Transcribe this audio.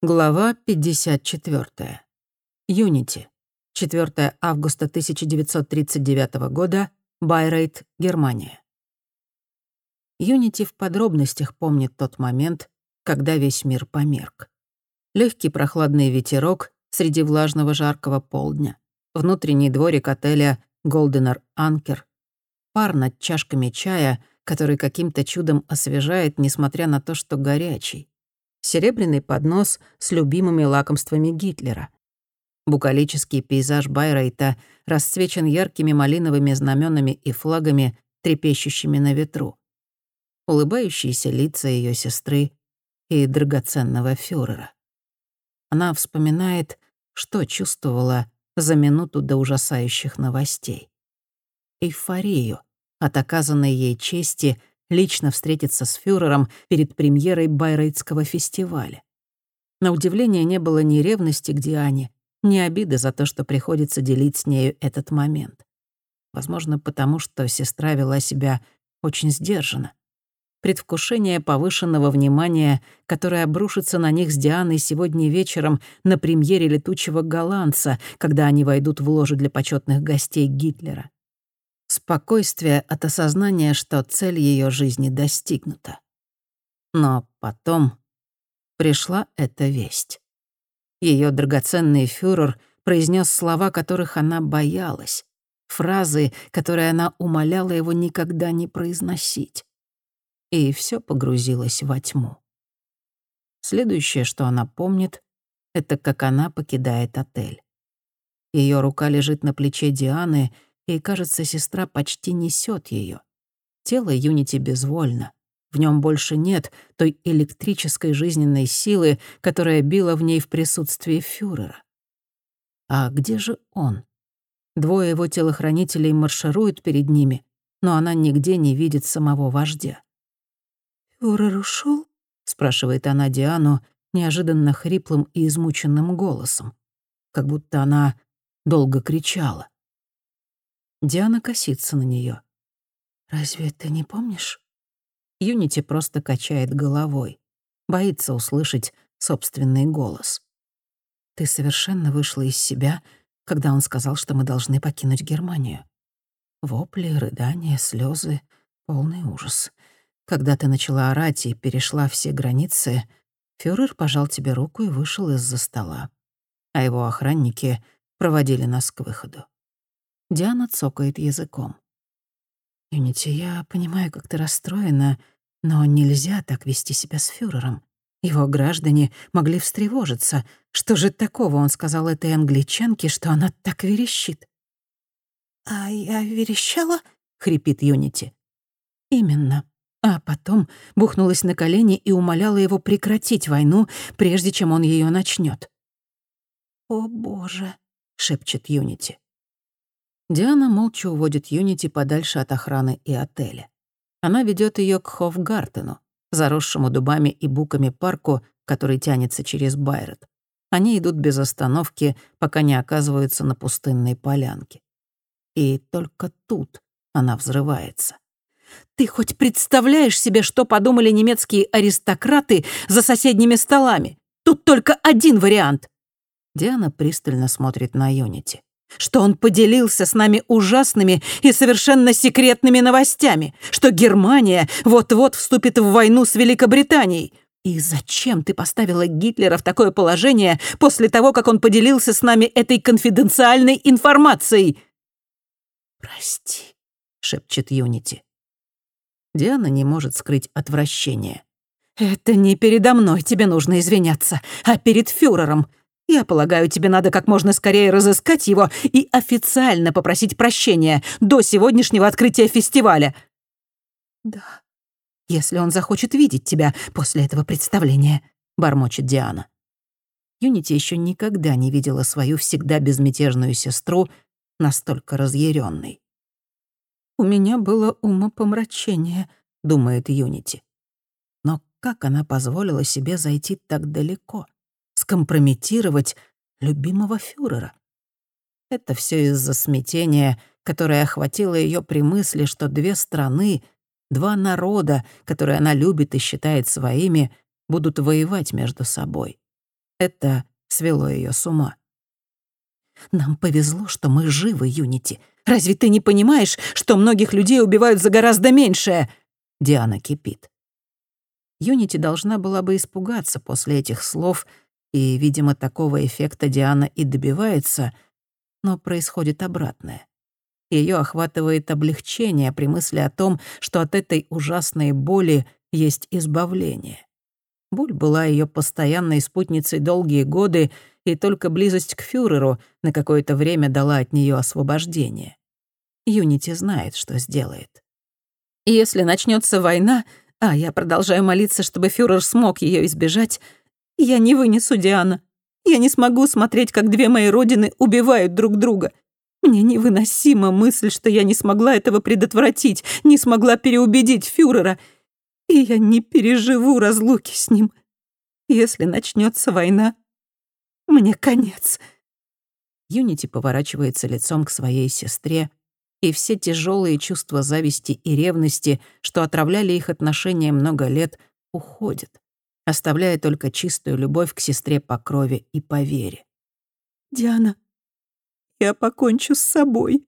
Глава 54. Юнити. 4 августа 1939 года. Байрейт, Германия. Юнити в подробностях помнит тот момент, когда весь мир померк. Легкий прохладный ветерок среди влажного жаркого полдня, внутренний дворик отеля «Голденер Анкер», пар над чашками чая, который каким-то чудом освежает, несмотря на то, что горячий, серебряный поднос с любимыми лакомствами Гитлера. Букалический пейзаж Байрейта расцвечен яркими малиновыми знаменами и флагами, трепещущими на ветру. Улыбающиеся лица ее сестры и драгоценного фюрера. Она вспоминает, что чувствовала за минуту до ужасающих новостей. Эйфорию от оказанной ей чести лично встретиться с фюрером перед премьерой Байрейтского фестиваля. На удивление не было ни ревности к Диане, ни обиды за то, что приходится делить с нею этот момент. Возможно, потому что сестра вела себя очень сдержанно. Предвкушение повышенного внимания, которое обрушится на них с Дианой сегодня вечером на премьере «Летучего голландца», когда они войдут в ложу для почетных гостей Гитлера. Спокойствие от осознания, что цель ее жизни достигнута. Но потом пришла эта весть. Ее драгоценный фюрер произнес слова, которых она боялась, фразы, которые она умоляла его никогда не произносить. И все погрузилось во тьму. Следующее, что она помнит, это как она покидает отель. Ее рука лежит на плече Дианы — и, кажется, сестра почти несет ее. Тело Юнити безвольно. В нем больше нет той электрической жизненной силы, которая била в ней в присутствии фюрера. А где же он? Двое его телохранителей маршируют перед ними, но она нигде не видит самого вождя. «Фюрер ушел? спрашивает она Диану неожиданно хриплым и измученным голосом, как будто она долго кричала. Диана косится на нее. «Разве ты не помнишь?» Юнити просто качает головой, боится услышать собственный голос. «Ты совершенно вышла из себя, когда он сказал, что мы должны покинуть Германию. Вопли, рыдания, слезы, полный ужас. Когда ты начала орать и перешла все границы, фюрер пожал тебе руку и вышел из-за стола, а его охранники проводили нас к выходу. Диана цокает языком. «Юнити, я понимаю, как ты расстроена, но нельзя так вести себя с фюрером. Его граждане могли встревожиться. Что же такого он сказал этой англичанке, что она так верещит?» «А я верещала?» — хрипит Юнити. «Именно. А потом бухнулась на колени и умоляла его прекратить войну, прежде чем он ее начнет. «О, боже!» — шепчет Юнити. Диана молча уводит Юнити подальше от охраны и отеля. Она ведет ее к Хофгартену, заросшему дубами и буками парку, который тянется через Байрет. Они идут без остановки, пока не оказываются на пустынной полянке. И только тут она взрывается. «Ты хоть представляешь себе, что подумали немецкие аристократы за соседними столами? Тут только один вариант!» Диана пристально смотрит на Юнити что он поделился с нами ужасными и совершенно секретными новостями, что Германия вот-вот вступит в войну с Великобританией. И зачем ты поставила Гитлера в такое положение после того, как он поделился с нами этой конфиденциальной информацией? «Прости», — шепчет Юнити. Диана не может скрыть отвращение. «Это не передо мной тебе нужно извиняться, а перед фюрером. Я полагаю, тебе надо как можно скорее разыскать его и официально попросить прощения до сегодняшнего открытия фестиваля. Да. Если он захочет видеть тебя после этого представления, бормочет Диана. Юнити еще никогда не видела свою всегда безмятежную сестру настолько разъяренной. «У меня было умопомрачение», — думает Юнити. Но как она позволила себе зайти так далеко? Скомпрометировать любимого фюрера. Это все из-за смятения, которое охватило ее при мысли, что две страны, два народа, которые она любит и считает своими, будут воевать между собой. Это свело ее с ума. «Нам повезло, что мы живы, Юнити. Разве ты не понимаешь, что многих людей убивают за гораздо меньшее?» Диана кипит. Юнити должна была бы испугаться после этих слов, и, видимо, такого эффекта Диана и добивается, но происходит обратное. Ее охватывает облегчение при мысли о том, что от этой ужасной боли есть избавление. Боль была ее постоянной спутницей долгие годы, и только близость к фюреру на какое-то время дала от нее освобождение. Юнити знает, что сделает. Если начнется война, а я продолжаю молиться, чтобы фюрер смог ее избежать, я не вынесу Диана. Я не смогу смотреть, как две мои родины убивают друг друга. Мне невыносима мысль, что я не смогла этого предотвратить, не смогла переубедить фюрера, и я не переживу разлуки с ним. Если начнется война, мне конец. Юнити поворачивается лицом к своей сестре, и все тяжелые чувства зависти и ревности, что отравляли их отношения много лет, уходят, оставляя только чистую любовь к сестре по крови и по вере. «Диана, я покончу с собой»,